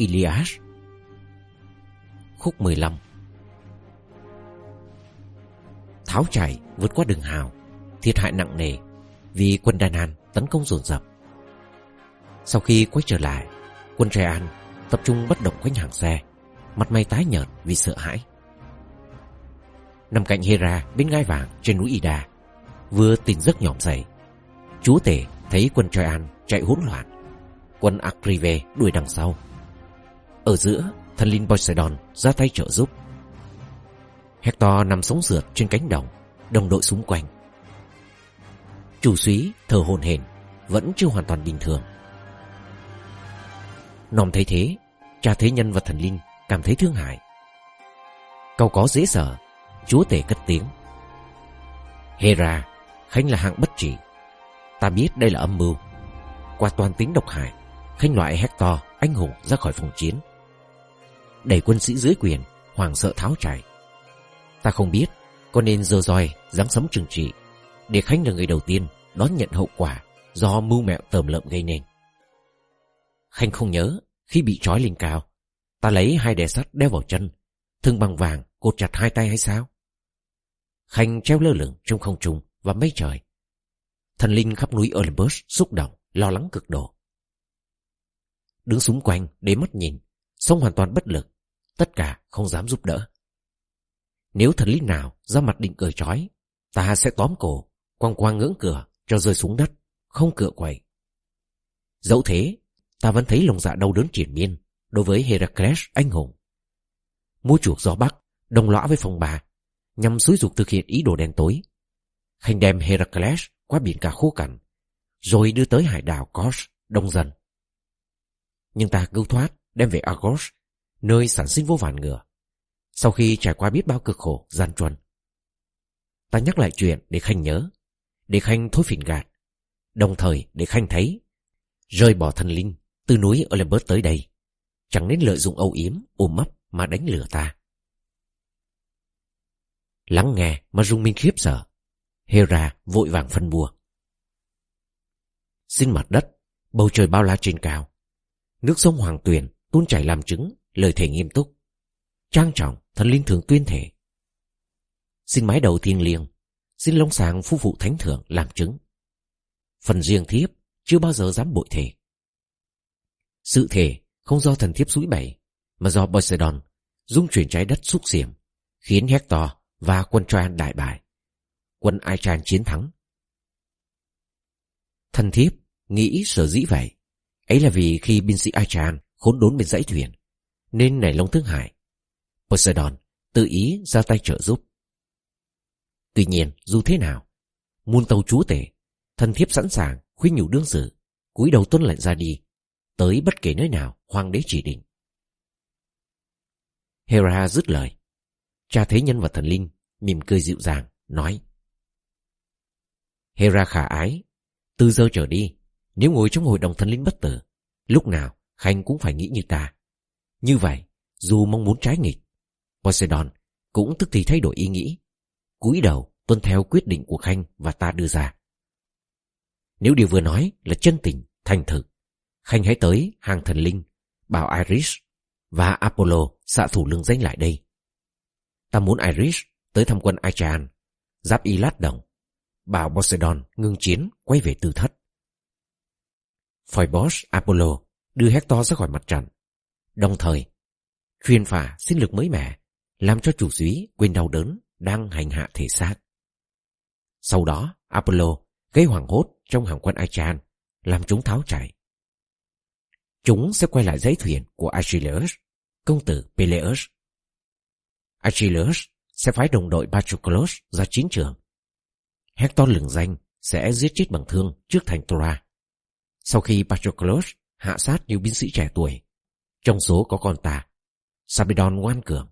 Iliad Khúc 15 Tháo chạy, vượt qua đường hào, Thiệt hại nặng nề Vì quân Đan An tấn công dồn dập. Sau khi quay trở lại, Quân An tập trung bất động quanh hàng xe, Mặt mày tái nhợt vì sợ hãi. Nằm cạnh Hera bên ngai vàng trên núi Ida, Vừa tỉnh giấc nhỏm dậy, Chúa tể thấy quân An chạy hỗn loạn. Quân Akrive đuổi đằng sau. Ở giữa, Thần linh Poseidon ra tay trợ giúp. Hector nằm sống sượt trên cánh đồng Đồng đội xung quanh. Chủ suý thở hồn hển Vẫn chưa hoàn toàn bình thường. Nòm thấy thế, Cha thế nhân và thần linh cảm thấy thương hại. Câu có dễ sợ, Chúa tể cất tiếng. Hera Khanh là hạng bất trị. Ta biết đây là âm mưu. Qua toàn tính độc hại Khanh loại Hector, anh hùng ra khỏi phòng chiến. Đẩy quân sĩ dưới quyền Hoàng sợ tháo chạy. Ta không biết, Có nên dơ roi, giáng sấm trừng trị, Để Khanh là người đầu tiên Đón nhận hậu quả Do mưu mẹo tờm lợm gây nên. Khanh không nhớ, Khi bị trói lên cao, Ta lấy hai đè sắt đeo vào chân, Thương bằng vàng cột chặt hai tay hay sao? Khanh treo lơ lửng trong không trung Và mây trời. Thần linh khắp núi Olympus xúc động, Lo lắng cực độ. Đứng xung quanh, để mắt nhìn Sông hoàn toàn bất lực, Tất cả không dám giúp đỡ. Nếu thần linh nào ra mặt định cười trói, Ta sẽ tóm cổ, Quăng quang ngưỡng cửa cho rơi xuống đất, Không cựa quậy. Dẫu thế, Ta vẫn thấy lòng dạ đau đớn triển miên Đối với Heracles anh hùng. Mua chuộc gió Bắc, Đồng lõa với phòng bà, Nhằm xúi dục thực hiện ý đồ đen tối. Khanh đem Heracles qua biển cả khô cằn, Rồi đưa tới hải đảo Kos, đông dần Nhưng ta cứu thoát Đem về Argos Nơi sản sinh vô vàn ngựa. Sau khi trải qua biết bao cực khổ, gian truân Ta nhắc lại chuyện để Khanh nhớ Để Khanh thôi phỉnh gạt Đồng thời để Khanh thấy Rơi bỏ thần linh Từ núi Olympus tới đây Chẳng nên lợi dụng âu yếm, ôm ấp Mà đánh lừa ta. Lắng nghe mà rung minh khiếp sợ Hera vội vàng phân bùa Xin mặt đất Bầu trời bao la trên cao Nước sông Hoàng Tuyền tuôn chảy làm chứng, lời thề nghiêm túc. Trang trọng, thần linh thường tuyên thể xin mái đầu thiên liêng, xin lông sàng phu phụ thánh thượng làm chứng. Phần riêng thiếp, chưa bao giờ dám bội thể sự thể không do thần thiếp suối bẩy mà do Poseidon dung chuyển trái đất xúc xiểm, khiến Hector và quân Troyan đại bại, quân Aichan chiến thắng. Thần thiếp nghĩ sở dĩ vậy, ấy là vì khi binh sĩ Aichan khốn đốn bên dãy thuyền, nên nảy lòng thương hại. Poseidon tự ý ra tay trợ giúp. Tuy nhiên, dù thế nào, muôn tàu chúa tể thân thiếp sẵn sàng khuyên nhủ đương sự, cúi đầu tuân lệnh ra đi, tới bất kể nơi nào hoàng đế chỉ định. Hera dứt lời. Cha thế nhân và thần linh mỉm cười dịu dàng, nói, hera khả ái, từ giờ trở đi, nếu ngồi trong hội đồng thần linh bất tử, lúc nào Khanh cũng phải nghĩ như ta. Như vậy, dù mong muốn trái nghịch, Poseidon cũng tức thì thay đổi ý nghĩ. cúi đầu tuân theo quyết định của Khanh và ta đưa ra. Nếu điều vừa nói là chân tình, thành thực, Khanh hãy tới hàng thần linh, bảo Iris và Apollo xạ thủ lưng danh lại đây. Ta muốn Iris tới thăm quân Achaean, giáp y lát đồng, bảo Poseidon ngưng chiến quay về tư thất. Phoibos Apollo đưa Hector ra khỏi mặt trận. Đồng thời, truyền phả sinh lực mới mẻ, làm cho chủ dúy quên đau đớn đang hành hạ thể xác. Sau đó, Apollo gây hoảng hốt trong hàng quân Achan, làm chúng tháo chạy. Chúng sẽ quay lại giấy thuyền của Achilles, công tử Peleus. Achilles sẽ phái đồng đội Patroclus ra chiến trường. Hector lừng danh sẽ giết chết bằng thương trước thành Troa. Sau khi Patroclus hạ sát nhiều binh sĩ trẻ tuổi. Trong số có con ta, Sabidon ngoan cường.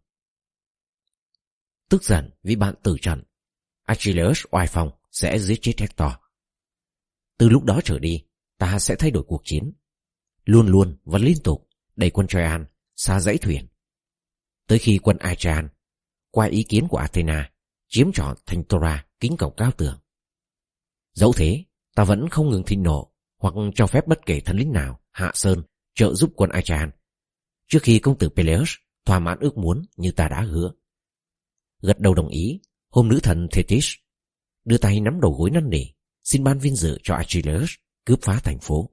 Tức giận vì bạn tử trận, Achilles oai phong sẽ giết chết Hector. Từ lúc đó trở đi, ta sẽ thay đổi cuộc chiến. Luôn luôn và liên tục đẩy quân Troyan xa dãy thuyền. Tới khi quân Achaean, qua ý kiến của Athena, chiếm trọn thành Tora kính cổng cao tường. Dẫu thế, ta vẫn không ngừng thịnh nộ hoặc cho phép bất kể thần lính nào hạ sơn trợ giúp quân Achan. Trước khi công tử Peleus thỏa mãn ước muốn như ta đã hứa. Gật đầu đồng ý, hôm nữ thần Thetis đưa tay nắm đầu gối năn nỉ, xin ban vinh dự cho Achilles cướp phá thành phố.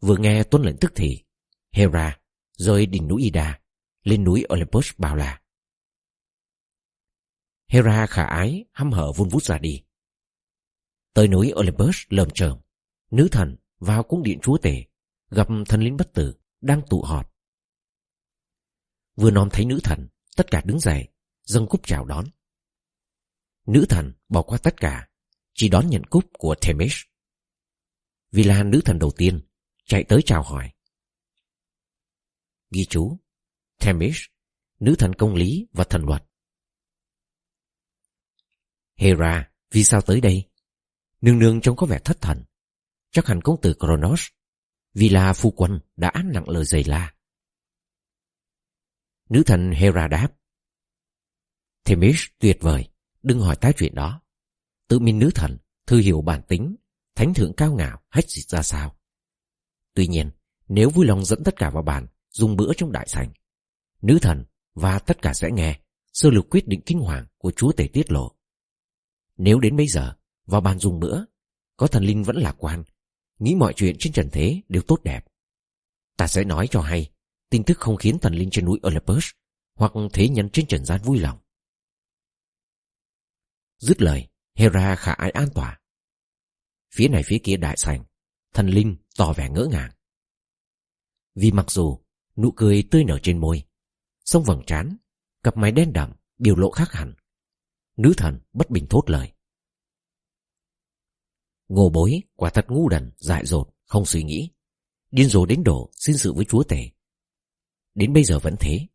Vừa nghe tuân lệnh tức thì, Hera rời đỉnh núi Ida lên núi Olympus bảo là Hera khả ái hăm hở vun vút ra đi. Tới núi Olympus lờm chởm, nữ thần vào cung điện chúa tể, gặp thần linh bất tử đang tụ họp. Vừa nom thấy nữ thần, tất cả đứng dậy, dâng cúp chào đón. Nữ thần bỏ qua tất cả, chỉ đón nhận cúp của Themis. Vì là nữ thần đầu tiên, chạy tới chào hỏi. Ghi chú, Themis, nữ thần công lý và thần luật. Hera, vì sao tới đây? Nương nương trông có vẻ thất thần. Chắc hẳn công tử Kronos, vì là phu quân đã án nặng lời dày la. Nữ thần Hera đáp. Themis tuyệt vời, đừng hỏi tái chuyện đó. Tự mình nữ thần, thư hiểu bản tính, thánh thượng cao ngạo, hết dịch ra sao. Tuy nhiên, nếu vui lòng dẫn tất cả vào bàn, dùng bữa trong đại sảnh, nữ thần và tất cả sẽ nghe sơ lược quyết định kinh hoàng của chúa tể tiết lộ. Nếu đến bây giờ, vào bàn dùng bữa, có thần linh vẫn lạc quan, nghĩ mọi chuyện trên trần thế đều tốt đẹp. Ta sẽ nói cho hay, tin tức không khiến thần linh trên núi Olympus hoặc thế nhân trên trần gian vui lòng. Dứt lời, Hera khả ái an tỏa. Phía này phía kia đại sành, thần linh tỏ vẻ ngỡ ngàng. Vì mặc dù nụ cười tươi nở trên môi, sông vầng trán, cặp mái đen đậm, biểu lộ khác hẳn. Nữ thần bất bình thốt lời. Ngô bối quả thật ngu đần, dại dột, không suy nghĩ. Điên rồ đến độ xin sự với chúa tể. Đến bây giờ vẫn thế.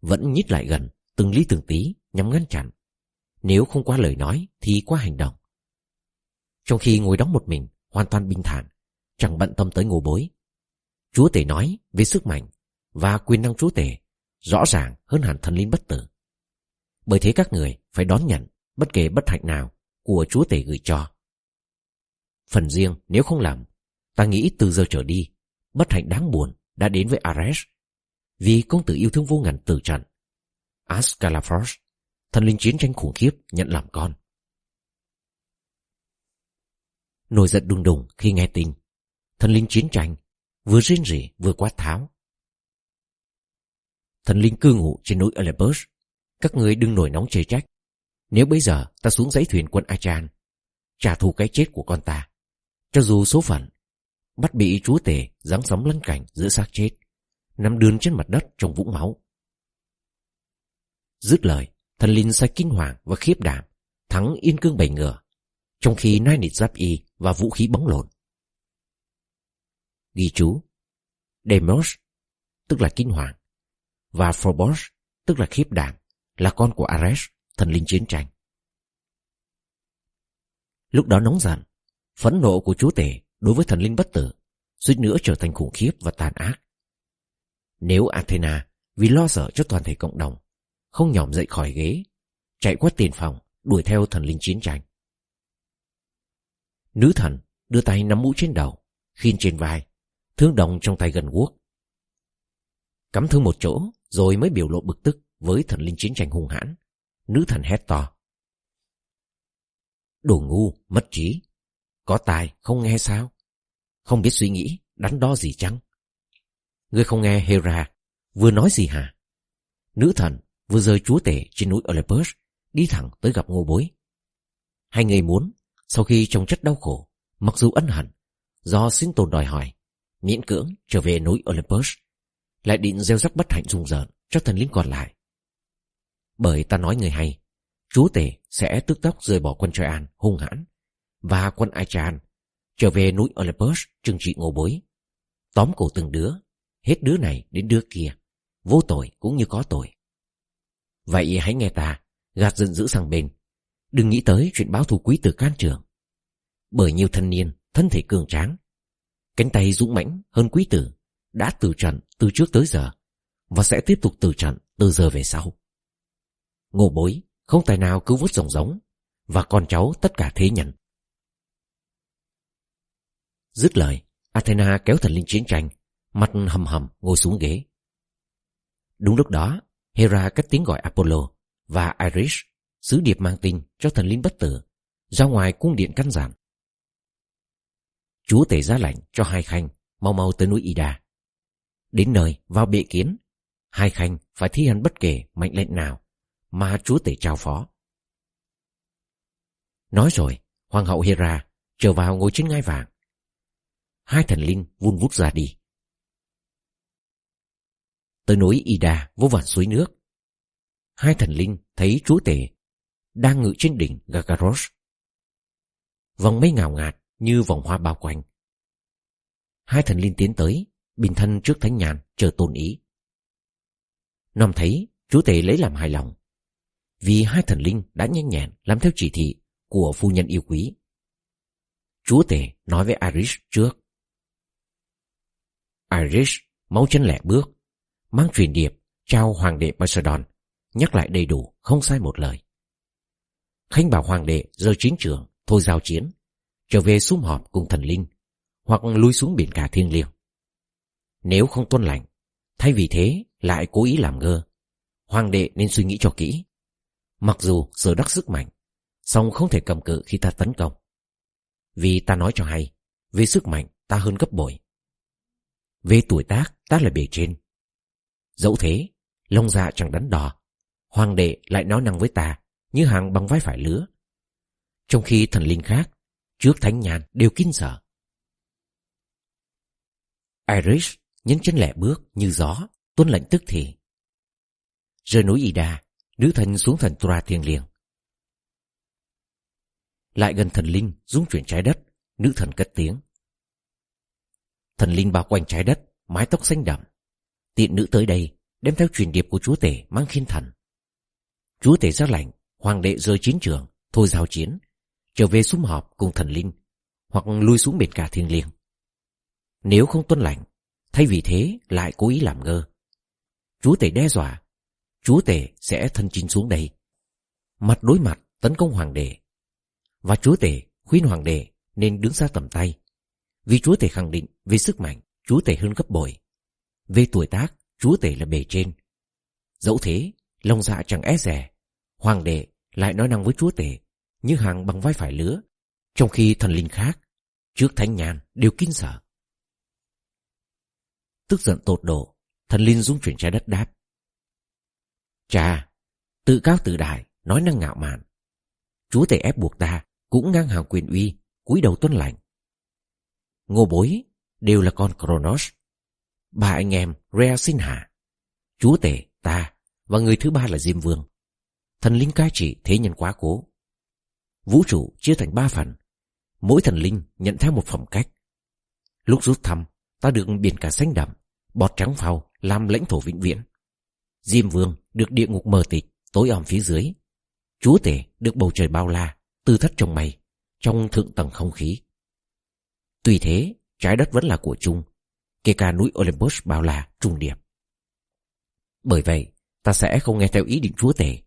Vẫn nhít lại gần, từng ly từng tí, nhằm ngăn chặn. Nếu không qua lời nói thì qua hành động. Trong khi ngồi đóng một mình, hoàn toàn bình thản, chẳng bận tâm tới ngô bối. Chúa tể nói về sức mạnh và quyền năng chúa tể rõ ràng hơn hẳn thần linh bất tử. Bởi thế các người phải đón nhận bất kể bất hạnh nào của chúa tể gửi cho. Phần riêng nếu không làm, ta nghĩ từ giờ trở đi, bất hạnh đáng buồn đã đến với Ares vì công tử yêu thương vô ngần từ trận. Ascalaphos, thần linh chiến tranh khủng khiếp nhận làm con. Nổi giận đùng đùng khi nghe tin, thần linh chiến tranh vừa riêng rỉ vừa quát tháo. Thần linh cư ngụ trên núi Olympus, các người đừng nổi nóng chê trách. Nếu bây giờ ta xuống giấy thuyền quân Achan, trả thù cái chết của con ta, cho dù số phận bắt bị chúa tể giáng sóng lăn cảnh giữa xác chết, nằm đươn trên mặt đất trong vũng máu. Dứt lời, thần linh sai kinh hoàng và khiếp đảm, thắng yên cương bầy ngựa, trong khi nai nịt giáp y và vũ khí bóng lộn. Ghi chú Demos, tức là kinh hoàng, và Phobos, tức là khiếp đảm, là con của Ares, thần linh chiến tranh. Lúc đó nóng giận, phẫn nộ của chúa tể đối với thần linh bất tử, suýt nữa trở thành khủng khiếp và tàn ác. Nếu Athena vì lo sợ cho toàn thể cộng đồng, không nhỏm dậy khỏi ghế, chạy qua tiền phòng, đuổi theo thần linh chiến tranh. Nữ thần đưa tay nắm mũ trên đầu, khiên trên vai, thương đồng trong tay gần guốc. Cắm thương một chỗ, rồi mới biểu lộ bực tức với thần linh chiến tranh hung hãn. Nữ thần hét to. Đồ ngu, mất trí. Có tài, không nghe sao? Không biết suy nghĩ, đắn đo gì chăng? Ngươi không nghe Hera vừa nói gì hả? Nữ thần vừa rời chúa tể trên núi Olympus đi thẳng tới gặp ngô bối. Hai người muốn, sau khi trồng chất đau khổ, mặc dù ân hận, do sinh tồn đòi hỏi, miễn cưỡng trở về núi Olympus, lại định gieo rắc bất hạnh rùng rợn cho thần linh còn lại. Bởi ta nói người hay, chúa tể sẽ tức tốc rời bỏ quân Troyan hung hãn và quân Aichan trở về núi Olympus trừng trị ngô bối. Tóm cổ từng đứa, hết đứa này đến đứa kia, vô tội cũng như có tội. Vậy hãy nghe ta, gạt giận dữ sang bên. Đừng nghĩ tới chuyện báo thù quý tử can trường. Bởi nhiều thân niên, thân thể cường tráng, cánh tay dũng mãnh hơn quý tử, đã từ trận từ trước tới giờ, và sẽ tiếp tục từ trận từ giờ về sau. Ngô bối, không tài nào cứu vớt dòng giống, và con cháu tất cả thế nhân. Dứt lời, Athena kéo thần linh chiến tranh Mặt hầm hầm ngồi xuống ghế. Đúng lúc đó, Hera cất tiếng gọi Apollo và Iris, sứ điệp mang tin cho thần linh bất tử, ra ngoài cung điện căn dặn. Chúa tể ra lệnh cho hai khanh mau mau tới núi Ida. Đến nơi vào bệ kiến, hai khanh phải thi hành bất kể mệnh lệnh nào mà chúa tể trao phó. Nói rồi, hoàng hậu Hera trở vào ngồi trên ngai vàng. Hai thần linh vun vút ra đi. Tới núi Ida vô vàn suối nước. Hai thần linh thấy chúa tể đang ngự trên đỉnh Gagaros. Vòng mây ngào ngạt như vòng hoa bao quanh. Hai thần linh tiến tới, bình thân trước thánh nhàn, chờ tôn ý. Nom thấy chúa tể lấy làm hài lòng. Vì hai thần linh đã nhanh nhẹn làm theo chỉ thị của phu nhân yêu quý. Chúa tể nói với Aris trước. Irish máu chân lẻ bước, mang truyền điệp, trao hoàng đệ Macedon, nhắc lại đầy đủ, không sai một lời. khánh bảo hoàng đệ rời chiến trường, thôi giao chiến, trở về sum họp cùng thần linh, hoặc lui xuống biển cả thiên liêng. Nếu không tuân lành thay vì thế lại cố ý làm ngơ, hoàng đệ nên suy nghĩ cho kỹ. Mặc dù sở đắc sức mạnh, song không thể cầm cự khi ta tấn công. Vì ta nói cho hay, về sức mạnh ta hơn gấp bội. Về tuổi tác ta là bề trên. Dẫu thế, long dạ chẳng đắn đò. hoàng đệ lại nói năng với ta như hàng bằng vai phải lứa. Trong khi thần linh khác, trước thánh nhàn đều kinh sợ. Iris nhấn chân lẹ bước như gió, tuân lệnh tức thì. Rơi núi Ida, nữ thần xuống thần Tura thiêng liêng. Lại gần thần linh, dung chuyển trái đất, nữ thần cất tiếng. Thần linh bao quanh trái đất, mái tóc xanh đậm. Tiện nữ tới đây, đem theo truyền điệp của chúa tể mang khiên thần. Chúa tể ra lạnh, hoàng đệ rơi chiến trường, thôi giao chiến, trở về sum họp cùng thần linh, hoặc lui xuống biển cả thiêng liêng. Nếu không tuân lệnh, thay vì thế lại cố ý làm ngơ. Chúa tể đe dọa, chúa tể sẽ thân chinh xuống đây. Mặt đối mặt tấn công hoàng đệ. Và chúa tể khuyên hoàng đệ nên đứng ra tầm tay. Vì chúa tể khẳng định về sức mạnh, chúa tể hơn gấp bội. Về tuổi tác, chúa tể là bề trên. Dẫu thế, lòng dạ chẳng e é rẻ. Hoàng đệ lại nói năng với chúa tể như hàng bằng vai phải lứa. Trong khi thần linh khác, trước thánh nhàn đều kinh sợ. Tức giận tột độ, thần linh dung chuyển trái đất đáp. Chà, tự cao tự đại, nói năng ngạo mạn. Chúa tể ép buộc ta, cũng ngang hàng quyền uy, cúi đầu tuân lạnh. Ngô bối đều là con Kronos. Ba anh em Rea sinh hạ. Chúa tể, ta, và người thứ ba là Diêm Vương. Thần linh cai trị thế nhân quá cố. Vũ trụ chia thành ba phần. Mỗi thần linh nhận theo một phẩm cách. Lúc rút thăm, ta được biển cả xanh đậm, bọt trắng phao làm lãnh thổ vĩnh viễn. Diêm Vương được địa ngục mờ tịch, tối om phía dưới. Chúa tể được bầu trời bao la, tư thất trong mây, trong thượng tầng không khí. Tuy thế, trái đất vẫn là của chung, kể cả núi Olympus bao la, trung điệp. Bởi vậy, ta sẽ không nghe theo ý định chúa tể.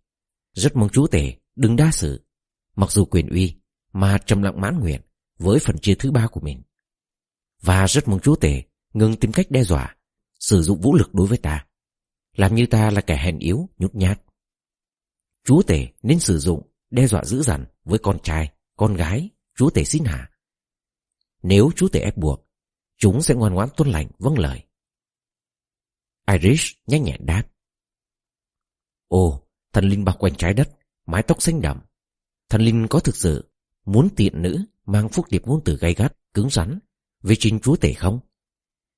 Rất mong chúa tể đừng đa sự, mặc dù quyền uy, mà trầm lặng mãn nguyện với phần chia thứ ba của mình. Và rất mong chúa tể ngừng tìm cách đe dọa, sử dụng vũ lực đối với ta. Làm như ta là kẻ hèn yếu, nhút nhát. Chúa tể nên sử dụng đe dọa dữ dằn với con trai, con gái, chúa tể xin hạ. Nếu chúa tể ép buộc, chúng sẽ ngoan ngoãn tuân lệnh vâng lời. Iris nhanh nhẹn đáp. Ồ, thần linh bao quanh trái đất, mái tóc xanh đậm. Thần linh có thực sự muốn tiện nữ mang phúc điệp ngôn từ gay gắt, cứng rắn về trình chúa tể không?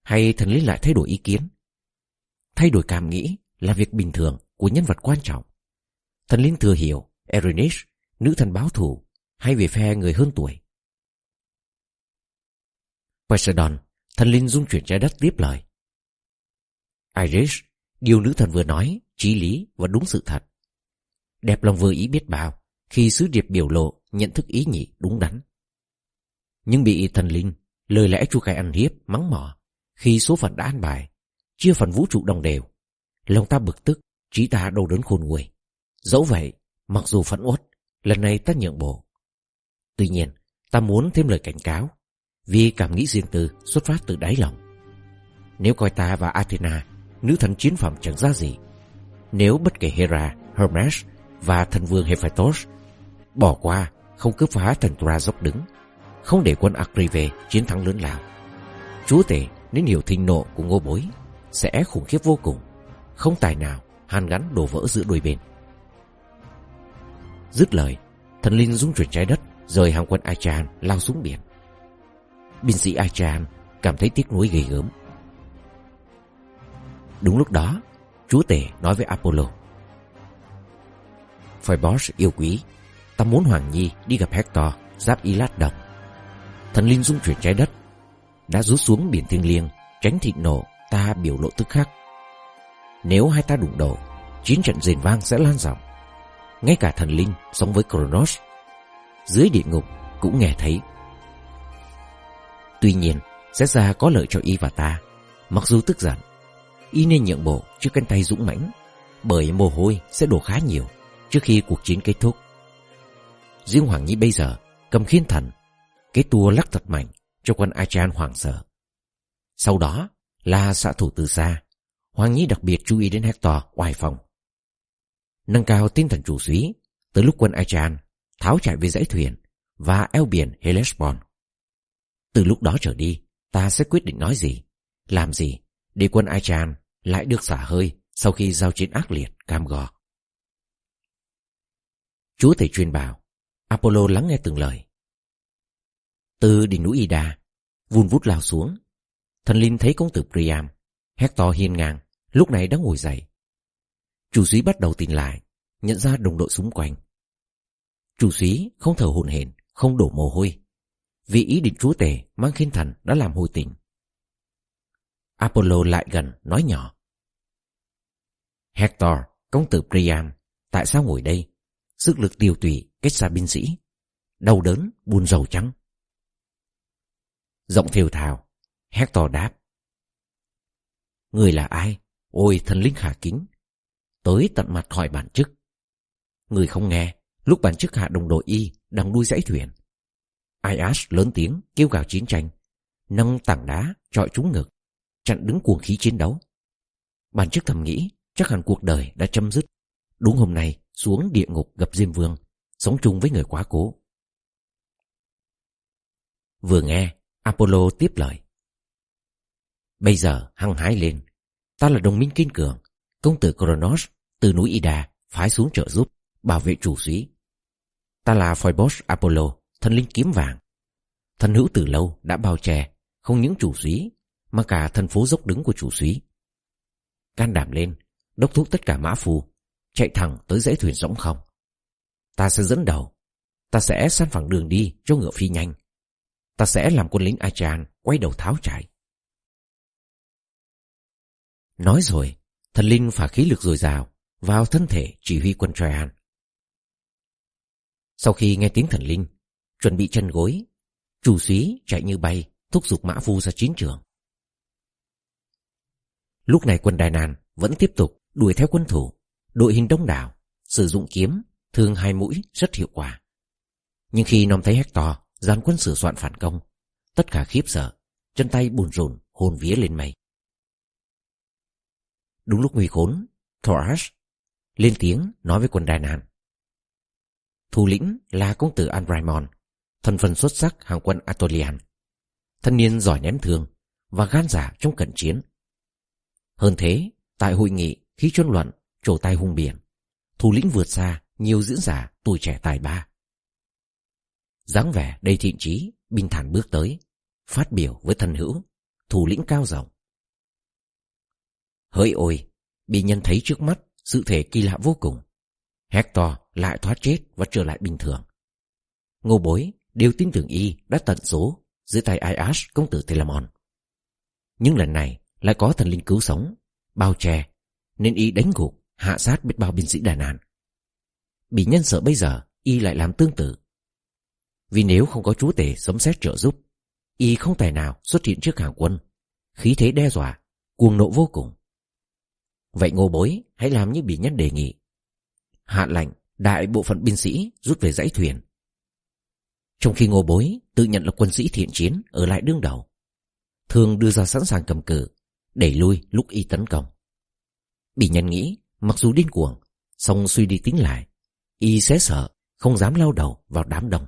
Hay thần linh lại thay đổi ý kiến? Thay đổi cảm nghĩ là việc bình thường của nhân vật quan trọng. Thần linh thừa hiểu Erinish, nữ thần báo thù, hay về phe người hơn tuổi. Poseidon, thần linh dung chuyển trái đất tiếp lời. Iris, điều nữ thần vừa nói, trí lý và đúng sự thật. Đẹp lòng vừa ý biết bao, khi sứ điệp biểu lộ nhận thức ý nhị đúng đắn. Nhưng bị thần linh, lời lẽ chu cái ăn hiếp, mắng mỏ, khi số phận đã an bài, chia phần vũ trụ đồng đều. Lòng ta bực tức, trí ta đau đớn khôn nguôi. Dẫu vậy, mặc dù phẫn uất, lần này ta nhượng bộ. Tuy nhiên, ta muốn thêm lời cảnh cáo, vì cảm nghĩ riêng tư xuất phát từ đáy lòng. Nếu coi ta và Athena Nữ thần chiến phẩm chẳng ra gì Nếu bất kể Hera, Hermes Và thần vương Hephaestus Bỏ qua không cướp phá thần Tra dốc đứng Không để quân Akrive chiến thắng lớn lao Chúa tể nếu hiểu thinh nộ của ngô bối Sẽ khủng khiếp vô cùng Không tài nào hàn gắn đổ vỡ giữa đôi bên Dứt lời Thần linh dung chuyển trái đất Rời hàng quân Achan lao xuống biển Binh sĩ Achan cảm thấy tiếc nuối ghê gớm. Đúng lúc đó Chúa tể nói với Apollo Phoebos yêu quý Ta muốn Hoàng Nhi đi gặp Hector Giáp Ilat Đồng Thần linh dung chuyển trái đất Đã rút xuống biển thiêng liêng Tránh thịnh nổ ta biểu lộ tức khắc. Nếu hai ta đụng đầu, Chiến trận rền vang sẽ lan rộng. Ngay cả thần linh sống với Kronos Dưới địa ngục cũng nghe thấy Tuy nhiên Xét ra có lợi cho y và ta. Mặc dù tức giận, Y nên nhượng bộ trước cánh tay dũng mãnh, Bởi mồ hôi sẽ đổ khá nhiều Trước khi cuộc chiến kết thúc. Riêng Hoàng Nhi bây giờ cầm khiên thần, Cái tua lắc thật mạnh cho quân Achan hoảng sợ. Sau đó là xạ thủ từ xa, Hoàng Nhi đặc biệt chú ý đến Hector oai phòng. Nâng cao tinh thần chủ suý Tới lúc quân Achan tháo chạy về dãy thuyền Và eo biển Hellespont. Từ lúc đó trở đi Ta sẽ quyết định nói gì Làm gì để quân Ai Chan lại được xả hơi Sau khi giao chiến ác liệt cam gò Chúa thầy truyền bảo Apollo lắng nghe từng lời. Từ đỉnh núi Ida, vun vút lao xuống. Thần linh thấy công tử Priam, hét to hiên ngang, lúc này đã ngồi dậy. Chủ suý bắt đầu tìm lại, nhận ra đồng đội xung quanh. Chủ suý không thở hồn hển, không đổ mồ hôi, vì ý định chúa tể mang khiên thần đã làm hồi tỉnh. Apollo lại gần, nói nhỏ. Hector, công tử Priam, tại sao ngồi đây? Sức lực tiêu tùy kết xa binh sĩ. Đau đớn, buồn rầu trắng. Giọng thiều thào, Hector đáp. Người là ai? Ôi thần linh khả kính. Tới tận mặt hỏi bản chức. Người không nghe, lúc bản chức hạ đồng đội y đang đuôi dãy thuyền. Aias lớn tiếng kêu gào chiến tranh, nâng tảng đá trọi trúng ngực, chặn đứng cuồng khí chiến đấu. Bản chức thầm nghĩ chắc hẳn cuộc đời đã chấm dứt. Đúng hôm nay xuống địa ngục gặp Diêm Vương, sống chung với người quá cố. Vừa nghe, Apollo tiếp lời. Bây giờ hăng hái lên, ta là đồng minh kiên cường, công tử Kronos từ núi Ida phái xuống trợ giúp, bảo vệ chủ suý. Ta là Phoibos Apollo, thần linh kiếm vàng. Thần hữu từ lâu đã bao che, không những chủ suý, mà cả thần phố dốc đứng của chủ suý. Can đảm lên, đốc thúc tất cả mã phù, chạy thẳng tới dãy thuyền rỗng không. Ta sẽ dẫn đầu. Ta sẽ san phẳng đường đi cho ngựa phi nhanh. Ta sẽ làm quân lính Achan quay đầu tháo chạy. Nói rồi, thần linh phả khí lực dồi dào vào thân thể chỉ huy quân Troyan. Sau khi nghe tiếng thần linh, chuẩn bị chân gối, chủ súy chạy như bay, thúc giục mã phu ra chiến trường. Lúc này quân Đài Nàn vẫn tiếp tục đuổi theo quân thủ, đội hình đông đảo, sử dụng kiếm, thương hai mũi rất hiệu quả. Nhưng khi nom thấy Hector, gian quân sửa soạn phản công, tất cả khiếp sợ, chân tay bùn rùn, hồn vía lên mây. Đúng lúc nguy khốn, Thoras lên tiếng nói với quân Đài Nàn. Thủ lĩnh là công tử Anbraimon, thân phần xuất sắc hàng quân Atolian, thân niên giỏi ném thương và gan giả trong cận chiến. Hơn thế, tại hội nghị khi chuyên luận trổ tay hung biển, thủ lĩnh vượt xa nhiều diễn giả tuổi trẻ tài ba. dáng vẻ đầy thiện trí, bình thản bước tới, phát biểu với thân hữu, thủ lĩnh cao rộng. Hỡi ôi, bị nhân thấy trước mắt sự thể kỳ lạ vô cùng. Hector lại thoát chết và trở lại bình thường. Ngô bối đều tin tưởng y đã tận số dưới tay Aias công tử Telamon. Nhưng lần này lại có thần linh cứu sống, bao che, nên y đánh gục, hạ sát biết bao binh sĩ đà nàn. Bị nhân sợ bây giờ Y lại làm tương tự. Vì nếu không có chúa tể sấm xét trợ giúp Y không tài nào xuất hiện trước hàng quân. Khí thế đe dọa Cuồng nộ vô cùng. Vậy ngô bối hãy làm như bị nhân đề nghị. Hạ lệnh Đại bộ phận binh sĩ rút về dãy thuyền. Trong khi ngô bối Tự nhận là quân sĩ thiện chiến Ở lại đương đầu Thường đưa ra sẵn sàng cầm cự đẩy lui lúc y tấn công. Bị nhân nghĩ, mặc dù điên cuồng, song suy đi tính lại, y sẽ sợ, không dám lao đầu vào đám đông.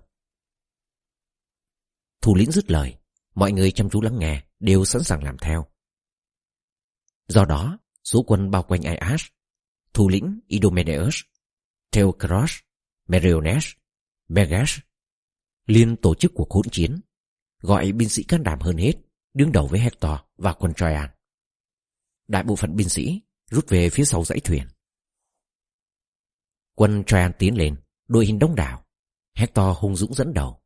Thủ lĩnh dứt lời, mọi người chăm chú lắng nghe, đều sẵn sàng làm theo. Do đó, số quân bao quanh Iash thủ lĩnh Idomeneus, Theocros, Meriones, Megas, liên tổ chức cuộc hỗn chiến, gọi binh sĩ can đảm hơn hết, đứng đầu với Hector và quân Troyan. Đại bộ phận binh sĩ rút về phía sau dãy thuyền. Quân Troyan tiến lên, đội hình đông đảo, Hector hung dũng dẫn đầu.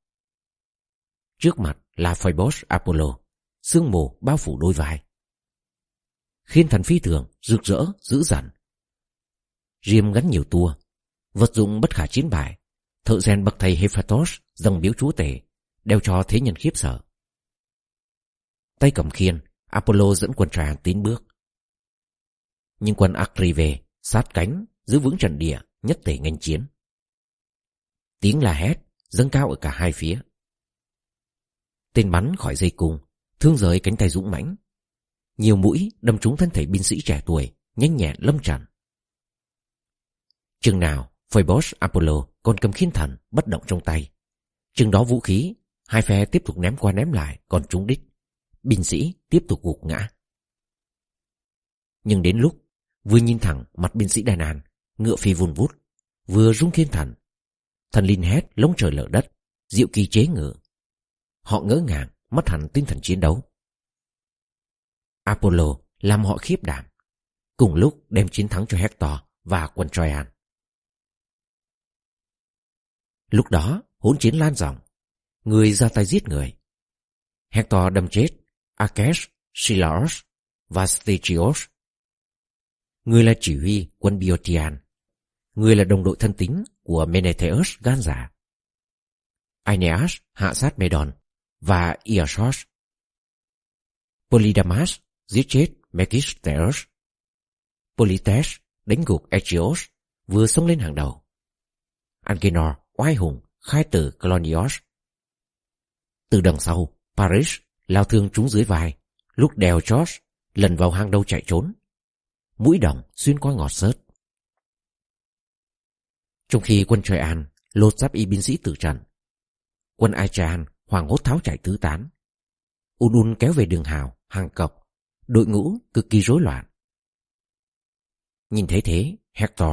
Trước mặt là Phoebus Apollo, sương mù bao phủ đôi vai. Khiên thần phi thường, rực rỡ, dữ dằn. Riêng gắn nhiều tua, vật dụng bất khả chiến bại, thợ rèn bậc thầy Hephaestus dâng biếu chúa tể, đeo cho thế nhân khiếp sợ. Tay cầm khiên, Apollo dẫn quân tràng tiến bước. Nhưng quân Acrive sát cánh, giữ vững trận địa, nhất tể nghênh chiến. Tiếng la hét, dâng cao ở cả hai phía. Tên bắn khỏi dây cung, thương rời cánh tay dũng mãnh. Nhiều mũi đâm trúng thân thể binh sĩ trẻ tuổi, nhanh nhẹn lâm trận. Chừng nào, Phoibos Apollo còn cầm khiên thần bất động trong tay. Chừng đó vũ khí, hai phe tiếp tục ném qua ném lại còn trúng đích. Binh sĩ tiếp tục gục ngã. Nhưng đến lúc vừa nhìn thẳng mặt binh sĩ đàn an, ngựa phi vun vút, vừa rung khiên thần. Thần linh hét lông trời lở đất, diệu kỳ chế ngự. Họ ngỡ ngàng, mất hẳn tinh thần chiến đấu. Apollo làm họ khiếp đảm, cùng lúc đem chiến thắng cho Hector và quân Troyan. Lúc đó, hỗn chiến lan rộng, người ra tay giết người. Hector đâm chết Akesh, Silaos và Stygios. Người là chỉ huy quân Biotian. Người là đồng đội thân tín của Menetheus gan giả. Aeneas hạ sát Medon và Iasos. Polydamas giết chết Megisteus. Polites đánh gục Echios vừa xông lên hàng đầu. Angenor oai hùng khai tử Clonios. Từ đằng sau, Paris lao thương trúng dưới vai, lúc đèo George lần vào hang đâu chạy trốn. Mũi đồng xuyên qua ngọt sớt. Trong khi quân Troyan An lột giáp y binh sĩ tử trận, quân Aichan hoàng hốt tháo chạy tứ tán. Udun kéo về đường hào, hàng cọc, đội ngũ cực kỳ rối loạn. Nhìn thấy thế, Hector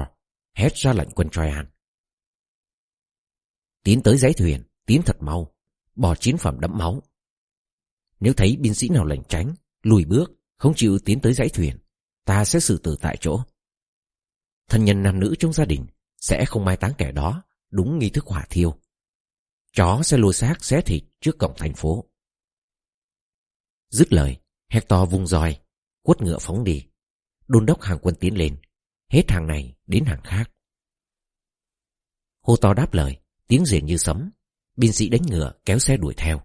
hét ra lệnh quân Troyan. Tiến tới giấy thuyền, tiến thật mau, bỏ chiến phẩm đẫm máu. Nếu thấy binh sĩ nào lệnh tránh, lùi bước, không chịu tiến tới giấy thuyền, ta sẽ xử tử tại chỗ. Thân nhân nam nữ trong gia đình sẽ không mai táng kẻ đó, đúng nghi thức hỏa thiêu. Chó sẽ lôi xác xé thịt trước cổng thành phố. Dứt lời, Hector vung roi, quất ngựa phóng đi. Đôn đốc hàng quân tiến lên, hết hàng này đến hàng khác. Hô to đáp lời, tiếng rền như sấm, binh sĩ đánh ngựa kéo xe đuổi theo.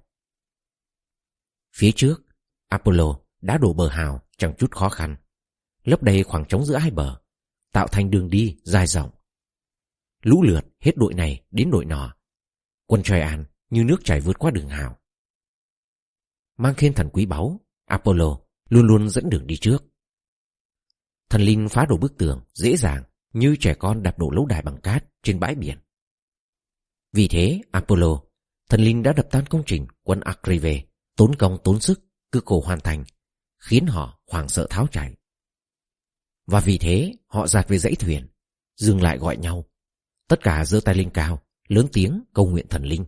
Phía trước, Apollo đã đổ bờ hào chẳng chút khó khăn, lấp đầy khoảng trống giữa hai bờ, tạo thành đường đi dài rộng. Lũ lượt hết đội này đến đội nọ, quân trời an như nước chảy vượt qua đường hào. Mang khen thần quý báu, Apollo luôn luôn dẫn đường đi trước. Thần linh phá đổ bức tường dễ dàng như trẻ con đạp đổ lâu đài bằng cát trên bãi biển. Vì thế, Apollo, thần linh đã đập tan công trình quân Akrive, tốn công tốn sức, cứ cổ hoàn thành, khiến họ hoảng sợ tháo chạy. Và vì thế, họ giạt về dãy thuyền, dừng lại gọi nhau. Tất cả giơ tay lên cao, lớn tiếng cầu nguyện thần linh.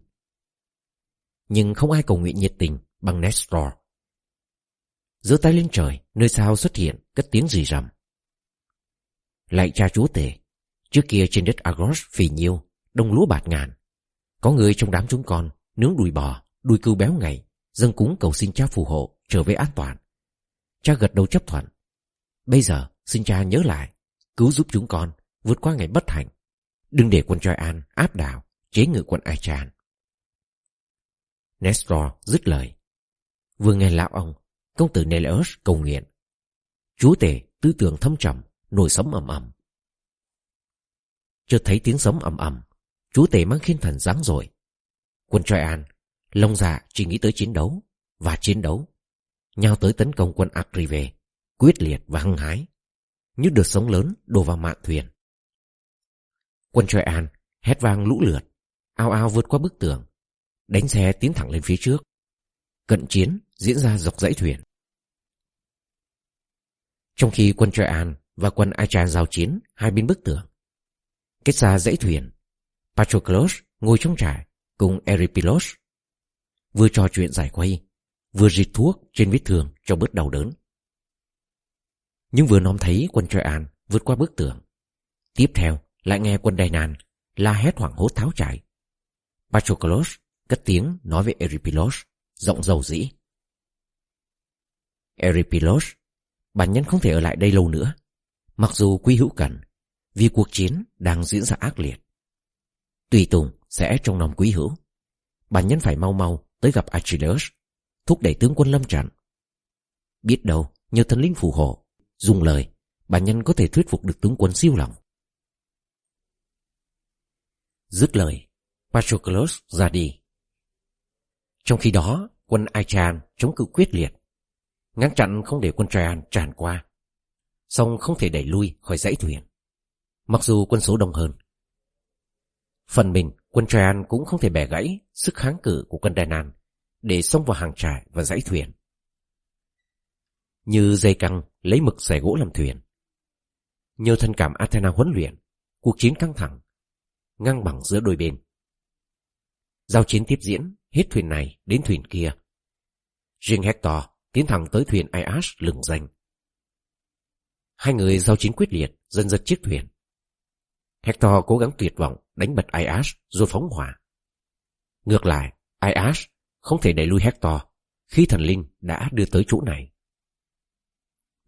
Nhưng không ai cầu nguyện nhiệt tình bằng Nestor. giơ tay lên trời, nơi sao xuất hiện cất tiếng rì rầm. Lại cha chúa tể, trước kia trên đất Argos phì nhiêu, đông lúa bạt ngàn. Có người trong đám chúng con nướng đùi bò, đùi cừu béo ngậy, dân cúng cầu xin cha phù hộ trở về an toàn. Cha gật đầu chấp thuận. Bây giờ xin cha nhớ lại, cứu giúp chúng con vượt qua ngày bất hạnh. Đừng để quân An áp đảo, chế ngự quân Ai Chan. Nestor dứt lời. Vừa nghe lão ông, công tử Neleus cầu nguyện. Chúa tể tư tưởng thâm trầm, nổi sấm ầm ầm. Chợt thấy tiếng sấm ầm ầm, Chúa tể mang khiên thần dáng rồi. Quân Troyan, lông dạ chỉ nghĩ tới chiến đấu và chiến đấu. Nhau tới tấn công quân Akrive quyết liệt và hăng hái, như được sống lớn đổ vào mạn thuyền. Quân Troyan hét vang lũ lượt, ao ao vượt qua bức tường, đánh xe tiến thẳng lên phía trước. Cận chiến diễn ra dọc dãy thuyền. Trong khi quân Troyan và quân Achan giao chiến hai bên bức tường, kết ra dãy thuyền, Patroclus ngồi trong trại cùng Eripilos, vừa trò chuyện giải quay, vừa rịt thuốc trên vết thương cho bớt đau đớn. Nhưng vừa nóm thấy quân Troyan vượt qua bức tường, tiếp theo lại nghe quân Đài Nàn la hét hoảng hốt tháo chạy. Patroclus cất tiếng nói với Eripilos, giọng dầu dĩ. Eripilos, bản nhân không thể ở lại đây lâu nữa, mặc dù quý hữu cần, vì cuộc chiến đang diễn ra ác liệt. Tùy Tùng sẽ trong lòng quý hữu. Bản nhân phải mau mau tới gặp Achilles, thúc đẩy tướng quân lâm trận. Biết đâu, nhờ thần linh phù hộ, dùng lời, bản nhân có thể thuyết phục được tướng quân siêu lòng. Dứt lời, Patroclus ra đi. Trong khi đó, quân Aichan chống cự quyết liệt, ngăn chặn không để quân Traian tràn qua, song không thể đẩy lui khỏi dãy thuyền. Mặc dù quân số đông hơn, phần mình quân Traian cũng không thể bẻ gãy sức kháng cự của quân Đài Nan để xông vào hàng trại và dãy thuyền. Như dây căng lấy mực xẻ gỗ làm thuyền. Nhờ thân cảm Athena huấn luyện, cuộc chiến căng thẳng, ngang bằng giữa đôi bên. Giao chiến tiếp diễn, hết thuyền này đến thuyền kia. Riêng Hector tiến thẳng tới thuyền Iash lừng danh. Hai người giao chiến quyết liệt, dần dật chiếc thuyền. Hector cố gắng tuyệt vọng đánh bật Ias, rồi phóng hỏa. Ngược lại, Ias không thể đẩy lui Hector khi thần linh đã đưa tới chỗ này.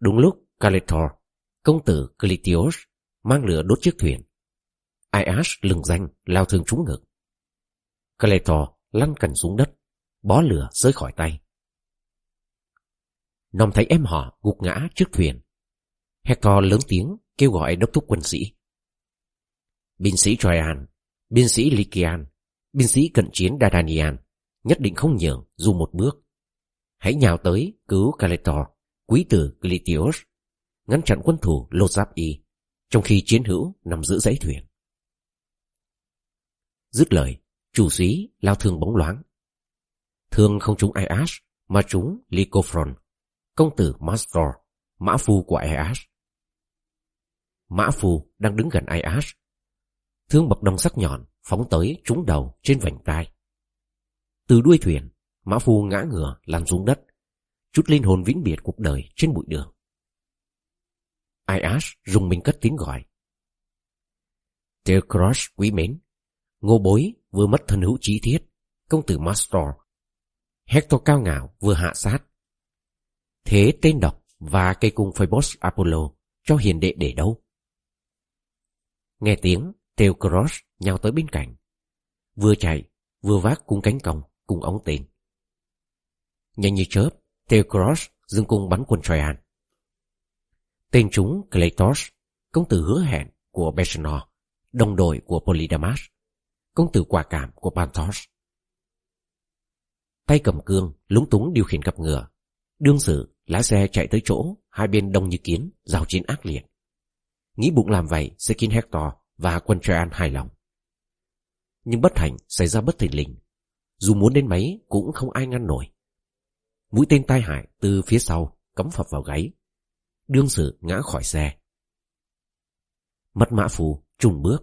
Đúng lúc Caletor, công tử Clitios, mang lửa đốt chiếc thuyền. Ias lừng danh lao thương trúng ngực. Caletor lăn cành xuống đất, bó lửa rơi khỏi tay. Nòng thấy em họ gục ngã trước thuyền. Hector lớn tiếng kêu gọi đốc thúc quân sĩ. Binh sĩ Troyan, binh sĩ Lykian, binh sĩ cận chiến Dardanian nhất định không nhường dù một bước. Hãy nhào tới cứu Caletor, quý tử Clytios, ngăn chặn quân thủ lột giáp y, trong khi chiến hữu nằm giữa dãy thuyền. Dứt lời, chủ sĩ lao thương bóng loáng. Thương không trúng Iash, mà trúng Lycophron, công tử Mastor, mã phu của Iash. Mã phu đang đứng gần Iash, Thương bậc đồng sắc nhọn phóng tới trúng đầu trên vành tai. Từ đuôi thuyền, mã phu ngã ngửa lăn xuống đất, chút linh hồn vĩnh biệt cuộc đời trên bụi đường. Ias dùng mình cất tiếng gọi. Theocross quý mến, ngô bối vừa mất thân hữu trí thiết, công tử Mastor. Hector cao ngạo vừa hạ sát. Thế tên độc và cây cung Phoebus Apollo cho hiền đệ để đâu? Nghe tiếng, theo Cross nhau tới bên cạnh. Vừa chạy, vừa vác cung cánh còng, cùng ống tên. Nhanh như chớp, Theocross dừng cung bắn quân Troyan. Tên chúng Kletos, công tử hứa hẹn của Besnor, đồng đội của Polydamas, công tử quả cảm của Panthos. Tay cầm cương, lúng túng điều khiển cặp ngựa. Đương sự, lái xe chạy tới chỗ, hai bên đông như kiến, giao chiến ác liệt. Nghĩ bụng làm vậy sẽ khiến Hector và quân Troyan hài lòng. Nhưng bất hạnh xảy ra bất thình lình. Dù muốn đến mấy cũng không ai ngăn nổi. Mũi tên tai hại từ phía sau cắm phập vào gáy. Đương sự ngã khỏi xe. Mất mã phù, trùng bước,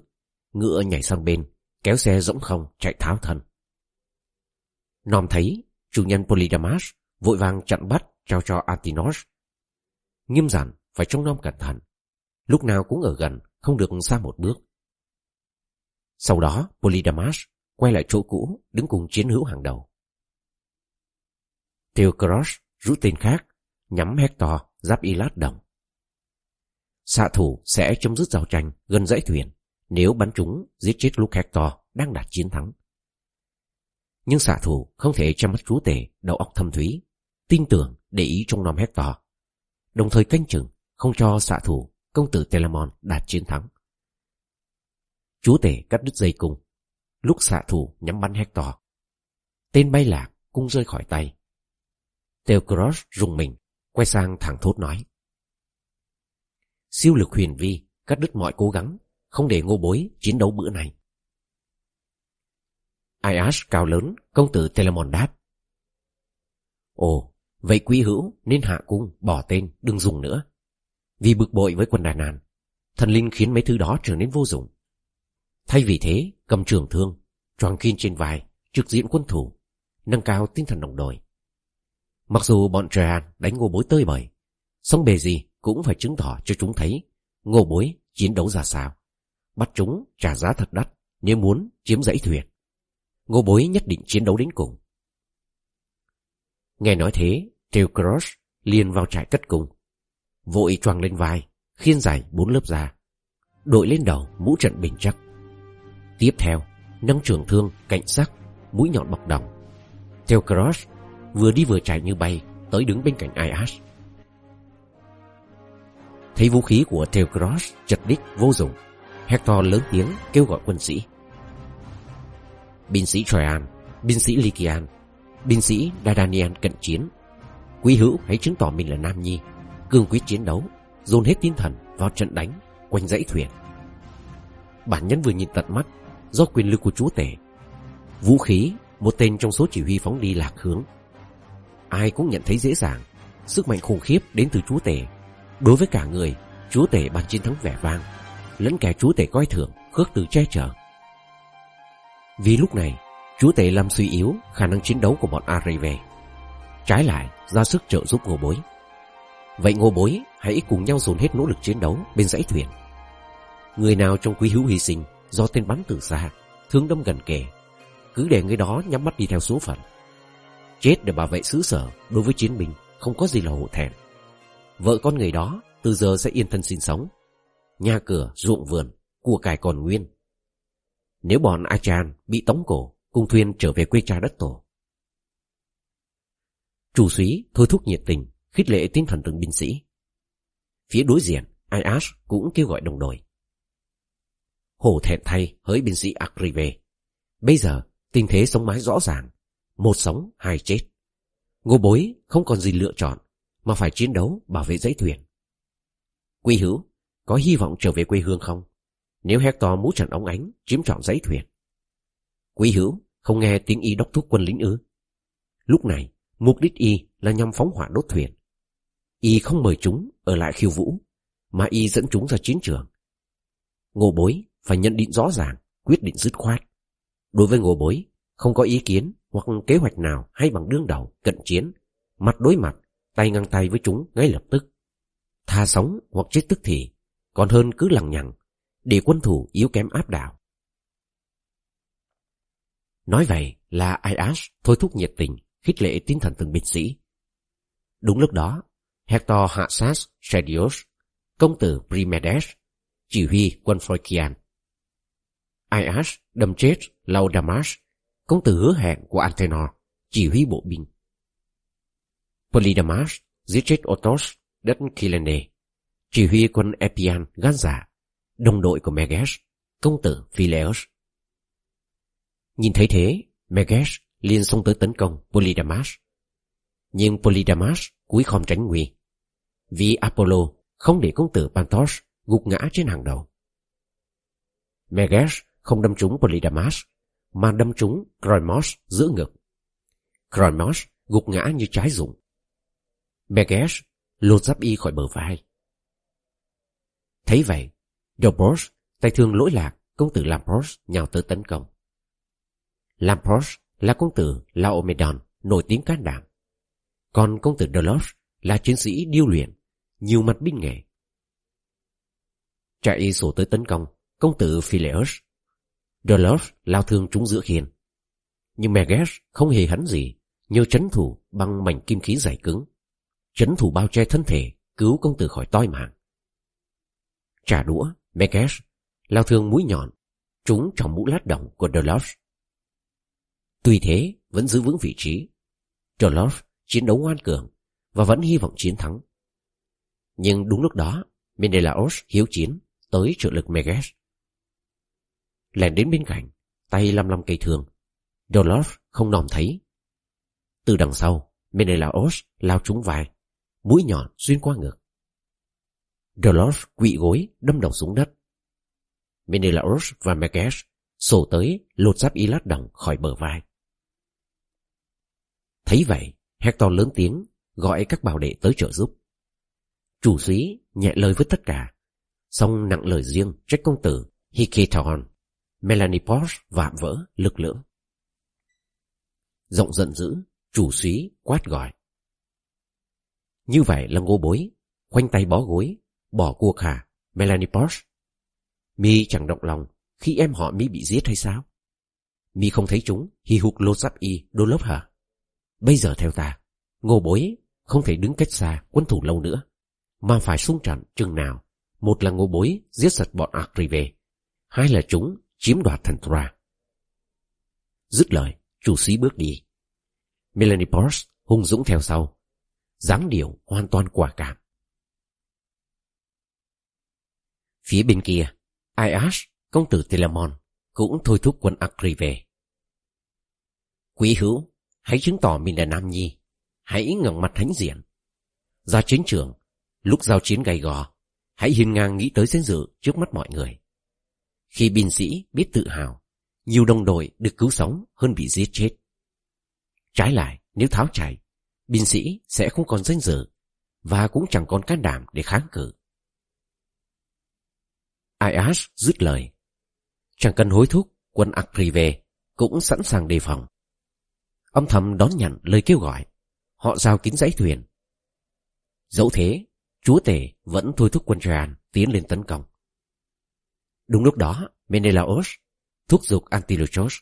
ngựa nhảy sang bên, kéo xe rỗng không chạy tháo thân. Nòm thấy chủ nhân Polydamas vội vàng chặn bắt trao cho Atinos. Nghiêm giản phải trông nom cẩn thận, lúc nào cũng ở gần, không được xa một bước. Sau đó Polydamas quay lại chỗ cũ đứng cùng chiến hữu hàng đầu. Theocross rút tên khác nhắm Hector giáp Ilat đồng. Xạ thủ sẽ chấm dứt giao tranh gần dãy thuyền nếu bắn chúng giết chết lúc Hector đang đạt chiến thắng. Nhưng xạ thủ không thể chăm mắt chúa tể đầu óc thâm thúy, tin tưởng để ý trong nom Hector, đồng thời canh chừng không cho xạ thủ công tử Telamon đạt chiến thắng. Chúa tể cắt đứt dây cung, lúc xạ thủ nhắm bắn Hector. Tên bay lạc, cung rơi khỏi tay. Theocross rùng mình, quay sang thẳng thốt nói. siêu lực huyền vi cắt đứt mọi cố gắng, không để ngô bối chiến đấu bữa này. Aias cao lớn, công tử Telemon đáp. Ồ, vậy quý hữu nên hạ cung, bỏ tên, đừng dùng nữa. Vì bực bội với quân Đà Nàn, thần linh khiến mấy thứ đó trở nên vô dụng. Thay vì thế, cầm trường thương, choàng kinh trên vai, trực diện quân thủ, nâng cao tinh thần đồng đội. Mặc dù bọn Trehan đánh ngô bối tơi bời, song bề gì cũng phải chứng tỏ cho chúng thấy ngô bối chiến đấu ra sao. Bắt chúng trả giá thật đắt nếu muốn chiếm dãy thuyền. Ngô bối nhất định chiến đấu đến cùng. Nghe nói thế, Teocross liền vào trại cất cung. Vội choàng lên vai, khiên dài bốn lớp da. Đội lên đầu mũ trận bình chắc. Tiếp theo, nâng trường thương, cạnh sắc, mũi nhọn bọc đồng. Teocross vừa đi vừa chạy như bay tới đứng bên cạnh Ias. Thấy vũ khí của Teocross chật đích vô dụng, Hector lớn tiếng kêu gọi quân sĩ. Binh sĩ Troyan, binh sĩ lykian binh sĩ Dardanian cận chiến. Quý hữu hãy chứng tỏ mình là nam nhi, cương quyết chiến đấu, dồn hết tinh thần vào trận đánh quanh dãy thuyền. Bản nhân vừa nhìn tận mắt, do quyền lực của chúa tể. Vũ khí, một tên trong số chỉ huy phóng đi lạc hướng. Ai cũng nhận thấy dễ dàng, sức mạnh khủng khiếp đến từ chúa tể. Đối với cả người, chúa tể bàn chiến thắng vẻ vang, lẫn kẻ chúa tể coi thường, khước từ che chở. Vì lúc này, chúa tể làm suy yếu khả năng chiến đấu của bọn Arrive. Trái lại, ra sức trợ giúp ngô bối. Vậy ngô bối hãy cùng nhau dồn hết nỗ lực chiến đấu bên dãy thuyền. Người nào trong quý hữu hy sinh do tên bắn từ xa, thương đâm gần kề, cứ để người đó nhắm mắt đi theo số phận. Chết để bảo vệ xứ sở đối với chiến binh không có gì là hổ thẹn. Vợ con người đó từ giờ sẽ yên thân sinh sống. Nhà cửa, ruộng vườn, của cải còn nguyên. Nếu bọn Achan bị tống cổ, cung thuyền trở về quê cha đất tổ. Chủ suý thôi thúc nhiệt tình, khích lệ tinh thần từng binh sĩ. Phía đối diện, Ias cũng kêu gọi đồng đội. Hổ thẹn thay hỡi binh sĩ Akrive. Bây giờ, tình thế sống mái rõ ràng. Một sống, hai chết. Ngô bối không còn gì lựa chọn, mà phải chiến đấu bảo vệ dãy thuyền. Quy hữu, có hy vọng trở về quê hương không? Nếu Hector mũ trận ống ánh chiếm trọn dãy thuyền. Quý hữu không nghe tiếng y đốc thúc quân lính ư. Lúc này, mục đích y là nhằm phóng hỏa đốt thuyền. Y không mời chúng ở lại khiêu vũ, mà y dẫn chúng ra chiến trường. Ngô bối phải nhận định rõ ràng, quyết định dứt khoát. Đối với ngô bối, không có ý kiến hoặc kế hoạch nào hay bằng đương đầu, cận chiến, mặt đối mặt, tay ngang tay với chúng ngay lập tức. Tha sống hoặc chết tức thì, còn hơn cứ lằng nhằng, để quân thủ yếu kém áp đảo. Nói vậy là Ias thôi thúc nhiệt tình, khích lệ tinh thần từng binh sĩ. Đúng lúc đó, Hector hạ sát Sedios, công tử Primedes, chỉ huy quân Phrygian. Ias, đâm chết Laudamas, công tử hứa hẹn của Antenor, chỉ huy bộ binh. Polydamas giết chết Otos, đất Kilene, chỉ huy quân Epian gan giả, đồng đội của Meges, công tử Phileus. Nhìn thấy thế, Meges liền xông tới tấn công Polydamas. Nhưng Polydamas cúi khom tránh nguy. Vì Apollo không để công tử Pantos gục ngã trên hàng đầu. Meges không đâm trúng Polydamas, mà đâm trúng Croimos giữa ngực. Croimos gục ngã như trái rụng. Meges lột giáp y khỏi bờ vai. Thấy vậy, Dobros, tay thương lỗi lạc, công tử Lampros nhào tới tấn công. Lampros là công tử Laomedon nổi tiếng can đảm. Còn công tử Delos là chiến sĩ điêu luyện, nhiều mặt binh nghề. Chạy sổ tới tấn công, công tử Phileus. Dolores lao thương trúng giữa khiên. Nhưng Meges không hề hắn gì, nhờ chấn thủ bằng mảnh kim khí dày cứng. Chấn thủ bao che thân thể, cứu công tử khỏi toi mạng. Trả đũa, Meges lao thương mũi nhọn, trúng trong mũ lát đồng của Dolores. Tuy thế, vẫn giữ vững vị trí. Dolores chiến đấu ngoan cường và vẫn hy vọng chiến thắng. Nhưng đúng lúc đó, Menelaos hiếu chiến tới trợ lực Meges lẻn đến bên cạnh, tay lăm lăm cây thương. Dolores không nòm thấy. Từ đằng sau, Menelaos lao trúng vai, mũi nhọn xuyên qua ngực. Dolores quỵ gối đâm đầu xuống đất. Menelaos và Meges sổ tới lột giáp y lát đồng khỏi bờ vai. Thấy vậy, Hector lớn tiếng gọi các bảo đệ tới trợ giúp. Chủ sĩ nhẹ lời với tất cả, song nặng lời riêng trách công tử Hiketon, Melanie Porsche vạm vỡ lực lưỡng. Giọng giận dữ, chủ sĩ quát gọi. Như vậy là ngô bối, khoanh tay bó gối, bỏ cuộc hả, Melanie Porsche? Mi chẳng động lòng khi em họ Mi bị giết hay sao? Mi không thấy chúng hi hục lô sắp y đô lốc hả? Bây giờ theo ta, ngô bối không thể đứng cách xa quân thủ lâu nữa, mà phải xung trận chừng nào. Một là ngô bối giết sạch bọn Akrive, hai là chúng chiếm đoạt thần Tra. Dứt lời, chủ sĩ bước đi. Melanie Porsche hung dũng theo sau, dáng điệu hoàn toàn quả cảm. Phía bên kia, Iash, công tử Telamon, cũng thôi thúc quân Akri về. Quý hữu, hãy chứng tỏ mình là nam nhi, hãy ngẩng mặt thánh diện. Ra chiến trường, lúc giao chiến gay gò, hãy hiên ngang nghĩ tới danh dự trước mắt mọi người. Khi binh sĩ biết tự hào, nhiều đồng đội được cứu sống hơn bị giết chết. Trái lại, nếu tháo chạy, binh sĩ sẽ không còn danh dự và cũng chẳng còn can đảm để kháng cự. Ayash dứt lời. Chẳng cần hối thúc, quân Akri về cũng sẵn sàng đề phòng. Âm thầm đón nhận lời kêu gọi. Họ giao kín dãy thuyền. Dẫu thế, chúa tể vẫn thôi thúc quân Tràn tiến lên tấn công. Đúng lúc đó, Menelaos thúc giục Antilochos.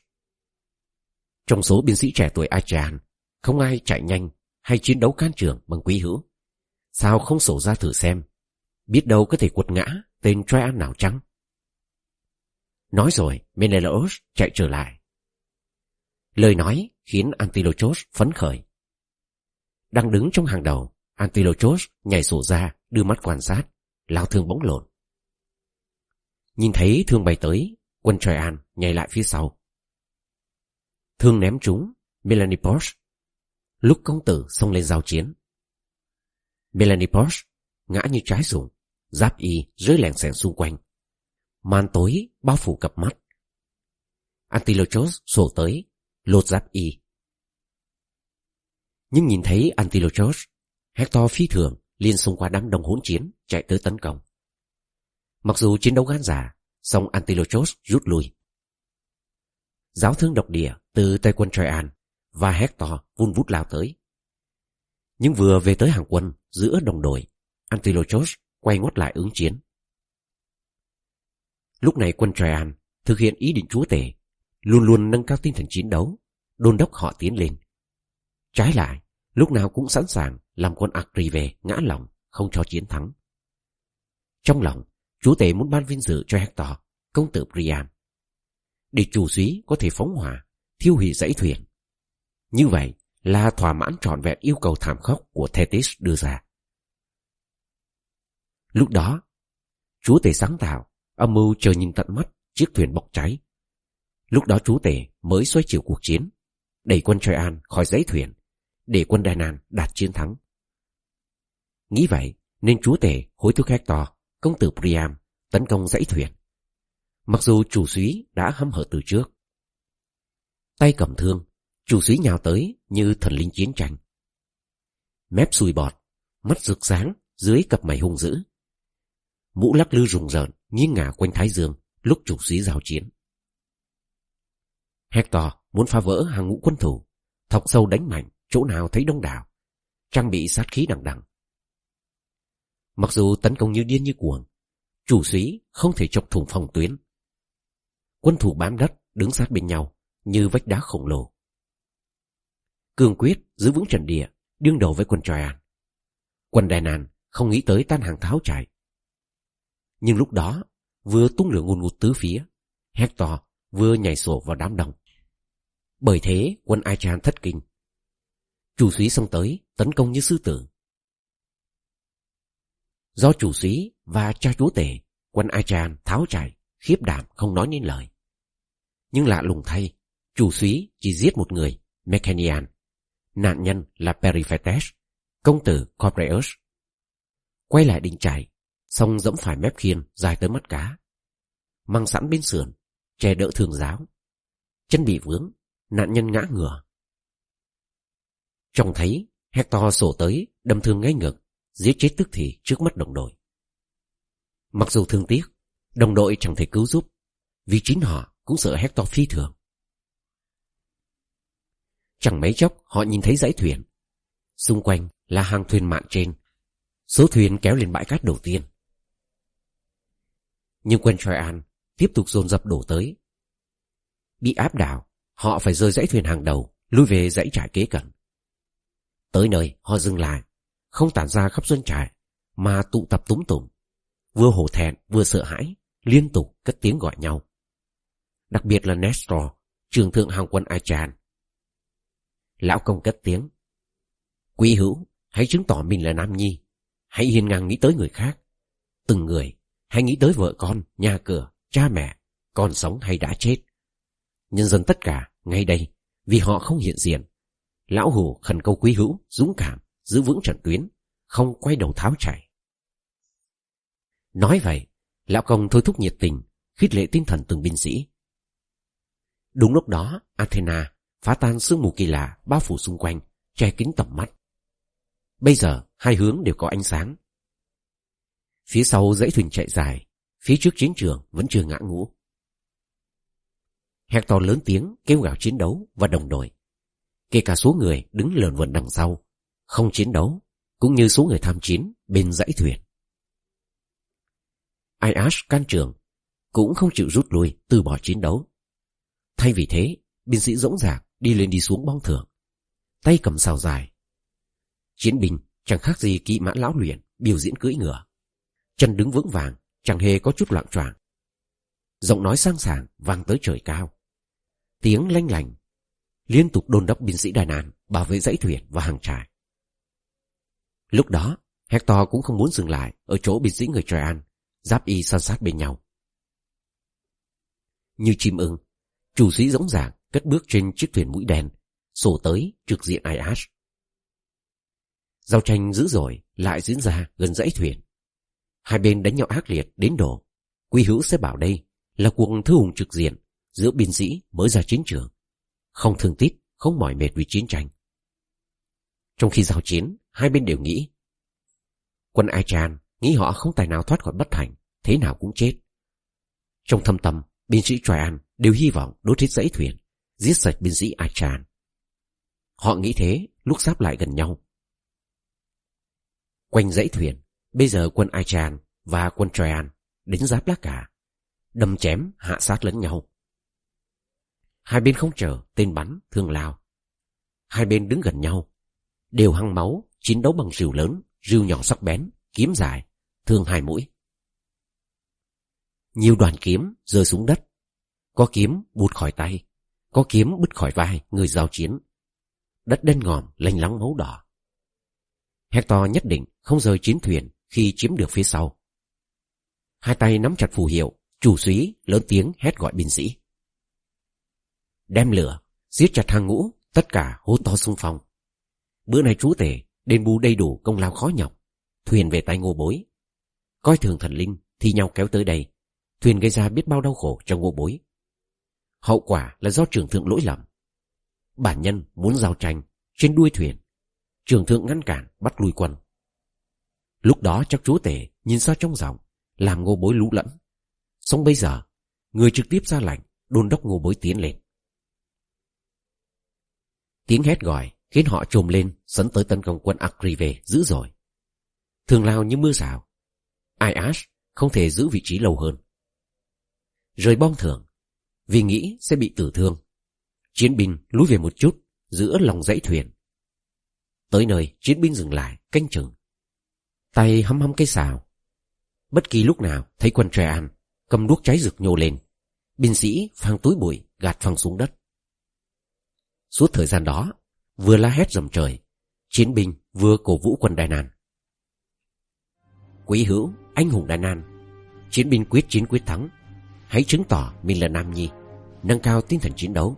Trong số binh sĩ trẻ tuổi Achean, không ai chạy nhanh hay chiến đấu can trường bằng quý hữu. Sao không sổ ra thử xem? Biết đâu có thể quật ngã tên Troyan nào chăng? Nói rồi, Menelaos chạy trở lại. Lời nói khiến Antilochos phấn khởi. Đang đứng trong hàng đầu, Antilochos nhảy sổ ra, đưa mắt quan sát, lao thương bóng lộn. Nhìn thấy thương bay tới, quân Troyan nhảy lại phía sau. Thương ném trúng, Melanie Porsche. Lúc công tử xông lên giao chiến. Melanie Porsche ngã như trái rụng, giáp y rơi lèn xèn xung quanh. Màn tối bao phủ cặp mắt. Antilochos sổ tới, lột giáp y. Nhưng nhìn thấy Antilochos, Hector phi thường liên xung qua đám đông hỗn chiến chạy tới tấn công. Mặc dù chiến đấu gan giả, song Antilochos rút lui. Giáo thương độc địa từ tay quân Troyan và Hector vun vút lao tới. Nhưng vừa về tới hàng quân giữa đồng đội, Antilochos quay ngoắt lại ứng chiến. Lúc này quân Traian thực hiện ý định chúa tể, luôn luôn nâng cao tinh thần chiến đấu, đôn đốc họ tiến lên. Trái lại, lúc nào cũng sẵn sàng làm quân Akri về ngã lòng, không cho chiến thắng. Trong lòng, chúa tể muốn ban vinh dự cho Hector, công tử Priam. Để chủ suý có thể phóng hỏa, thiêu hủy dãy thuyền. Như vậy là thỏa mãn trọn vẹn yêu cầu thảm khốc của Thetis đưa ra. Lúc đó, chúa tể sáng tạo, âm mưu chờ nhìn tận mắt chiếc thuyền bốc cháy. Lúc đó chúa tể mới xoay chiều cuộc chiến, đẩy quân Troyan khỏi dãy thuyền, để quân Đài Nàn đạt chiến thắng. Nghĩ vậy nên chúa tể hối thúc Hector, công tử Priam, tấn công dãy thuyền. Mặc dù chủ suý đã hâm hở từ trước. Tay cầm thương, chủ suý nhào tới như thần linh chiến tranh. Mép xùi bọt, mắt rực sáng dưới cặp mày hung dữ mũ lắc lư rùng rợn nghiêng ngả quanh thái dương lúc chủ sĩ giao chiến hector muốn phá vỡ hàng ngũ quân thủ thọc sâu đánh mạnh chỗ nào thấy đông đảo trang bị sát khí đằng đằng mặc dù tấn công như điên như cuồng chủ sĩ không thể chọc thủng phòng tuyến quân thủ bám đất đứng sát bên nhau như vách đá khổng lồ cương quyết giữ vững trận địa đương đầu với quân troyan quân đài nàn không nghĩ tới tan hàng tháo chạy nhưng lúc đó, vừa tung lửa ngùn ngụt tứ phía, Hector vừa nhảy sổ vào đám đông. Bởi thế, quân Aichan thất kinh. Chủ sĩ xông tới, tấn công như sư tử. Do chủ sĩ và cha chúa tể, quân Aichan tháo chạy, khiếp đảm không nói nên lời. Nhưng lạ lùng thay, chủ sĩ chỉ giết một người, Mechanian. Nạn nhân là Periphetes, công tử Copreus. Quay lại định chạy, Xong dẫm phải mép khiên dài tới mắt cá. Mang sẵn bên sườn, che đỡ thường giáo. Chân bị vướng, nạn nhân ngã ngửa. Trông thấy, Hector sổ tới, đâm thương ngay ngực, giết chết tức thì trước mắt đồng đội. Mặc dù thương tiếc, đồng đội chẳng thể cứu giúp, vì chính họ cũng sợ Hector phi thường. Chẳng mấy chốc họ nhìn thấy dãy thuyền. Xung quanh là hàng thuyền mạn trên. Số thuyền kéo lên bãi cát đầu tiên. Nhưng quân Troyan tiếp tục dồn dập đổ tới. Bị áp đảo, họ phải rơi dãy thuyền hàng đầu, lui về dãy trải kế cận. Tới nơi, họ dừng lại, không tản ra khắp dân trại, mà tụ tập túm tụm. Vừa hổ thẹn, vừa sợ hãi, liên tục cất tiếng gọi nhau. Đặc biệt là Nestor, trường thượng hàng quân Achan. Lão công cất tiếng. Quý hữu, hãy chứng tỏ mình là nam nhi. Hãy hiên ngang nghĩ tới người khác. Từng người, hãy nghĩ tới vợ con, nhà cửa, cha mẹ, còn sống hay đã chết. Nhân dân tất cả, ngay đây, vì họ không hiện diện. Lão Hủ khẩn câu quý hữu, dũng cảm, giữ vững trận tuyến, không quay đầu tháo chạy. Nói vậy, lão công thôi thúc nhiệt tình, khích lệ tinh thần từng binh sĩ. Đúng lúc đó, Athena phá tan sương mù kỳ lạ bao phủ xung quanh, che kín tầm mắt. Bây giờ, hai hướng đều có ánh sáng. Phía sau dãy thuyền chạy dài, phía trước chiến trường vẫn chưa ngã ngũ. Hector lớn tiếng kêu gào chiến đấu và đồng đội. Kể cả số người đứng lờn vần đằng sau, không chiến đấu, cũng như số người tham chiến bên dãy thuyền. Iash can trường, cũng không chịu rút lui từ bỏ chiến đấu. Thay vì thế, binh sĩ dũng dạc đi lên đi xuống bong thưởng. Tay cầm sào dài. Chiến binh chẳng khác gì kỵ mã lão luyện biểu diễn cưỡi ngựa. Chân đứng vững vàng, chẳng hề có chút loạn choạng. Giọng nói sang sảng vang tới trời cao. Tiếng lanh lành liên tục đôn đốc binh sĩ Đài Nàn bảo vệ dãy thuyền và hàng trại. Lúc đó, Hector cũng không muốn dừng lại ở chỗ binh sĩ người Troyan, giáp y san sát bên nhau. Như chim ưng, chủ sĩ giống dạng cất bước trên chiếc thuyền mũi đen, sổ tới trực diện Iash. Giao tranh dữ dội lại diễn ra gần dãy thuyền. Hai bên đánh nhau ác liệt đến độ. Quy hữu sẽ bảo đây là cuộc thư hùng trực diện giữa binh sĩ mới ra chiến trường. Không thương tích, không mỏi mệt vì chiến tranh. Trong khi giao chiến, hai bên đều nghĩ. Quân Achan nghĩ họ không tài nào thoát khỏi bất thành, thế nào cũng chết. Trong thâm tâm, binh sĩ Troyan đều hy vọng đốt hết dãy thuyền, giết sạch binh sĩ Achan. Họ nghĩ thế lúc sắp lại gần nhau. Quanh dãy thuyền, bây giờ quân Achan và quân Troyan đến giáp lá cả, đâm chém hạ sát lẫn nhau. Hai bên không chờ tên bắn thương lao. Hai bên đứng gần nhau, đều hăng máu, chiến đấu bằng rìu lớn, rìu nhỏ sắc bén, kiếm dài, thương hai mũi. Nhiều đoàn kiếm rơi xuống đất. Có kiếm bụt khỏi tay, có kiếm bứt khỏi vai người giao chiến. Đất đen ngòm lanh lắng máu đỏ. Hector nhất định không rời chiến thuyền khi chiếm được phía sau. Hai tay nắm chặt phù hiệu, chủ suý lớn tiếng hét gọi binh sĩ. Đem lửa, giết chặt hàng ngũ, tất cả hô to xung phong. Bữa nay chú tể đền bù đầy đủ công lao khó nhọc, thuyền về tay ngô bối. Coi thường thần linh thì nhau kéo tới đây, thuyền gây ra biết bao đau khổ cho ngô bối. Hậu quả là do trưởng thượng lỗi lầm. Bản nhân muốn giao tranh trên đuôi thuyền. Trưởng thượng ngăn cản bắt lui quân. Lúc đó chắc chúa tể nhìn sao trong dòng, làm ngô bối lũ lẫn. Xong bây giờ, người trực tiếp ra lệnh, đôn đốc ngô bối tiến lên. Tiếng hét gọi khiến họ trồm lên sấn tới tấn công quân Akrive dữ dội. Thường lao như mưa rào. Iash không thể giữ vị trí lâu hơn. Rời bom thường, vì nghĩ sẽ bị tử thương. Chiến binh lúi về một chút giữa lòng dãy thuyền. Tới nơi, chiến binh dừng lại, canh chừng. Tay hăm hăm cây xào. Bất kỳ lúc nào thấy quân trẻ ăn, cầm đuốc cháy rực nhô lên. Binh sĩ phang túi bụi, gạt phăng xuống đất. Suốt thời gian đó, vừa la hét rầm trời, chiến binh vừa cổ vũ quân Đài nàn. Quý hữu, anh hùng Đài nàn, chiến binh quyết chiến quyết thắng, hãy chứng tỏ mình là Nam Nhi, nâng cao tinh thần chiến đấu.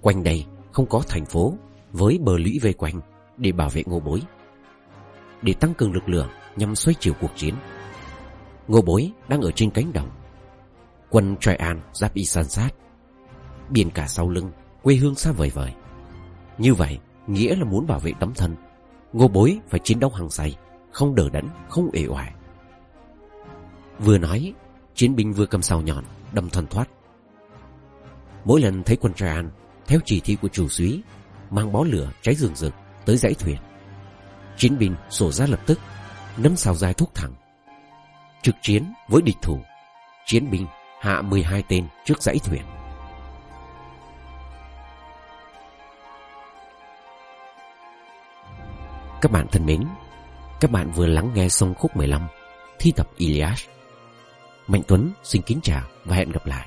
Quanh đây không có thành phố với bờ lũy vây quanh để bảo vệ ngô bối. Để tăng cường lực lượng nhằm xoay chiều cuộc chiến, Ngô bối đang ở trên cánh đồng Quân Troyan giáp y san sát Biển cả sau lưng Quê hương xa vời vời như vậy nghĩa là muốn bảo vệ tấm thân. Ngô bối phải chiến đấu hăng say Không đờ đẫn, không ể oải. Vừa nói Chiến binh vừa cầm sao nhọn Đâm thoăn thoát. Mỗi lần thấy quân Troyan Theo chỉ thị của chủ suý Mang bó lửa cháy rừng rực Tới dãy thuyền. Chiến binh sổ ra lập tức Nắm sao dài thúc thẳng. Trực chiến với địch thủ Chiến binh hạ 12 tên trước dãy thuyền. Các bạn thân mến, Các bạn vừa lắng nghe xong khúc 15 Thi tập Ilias. Mạnh Tuấn xin kính chào và hẹn gặp lại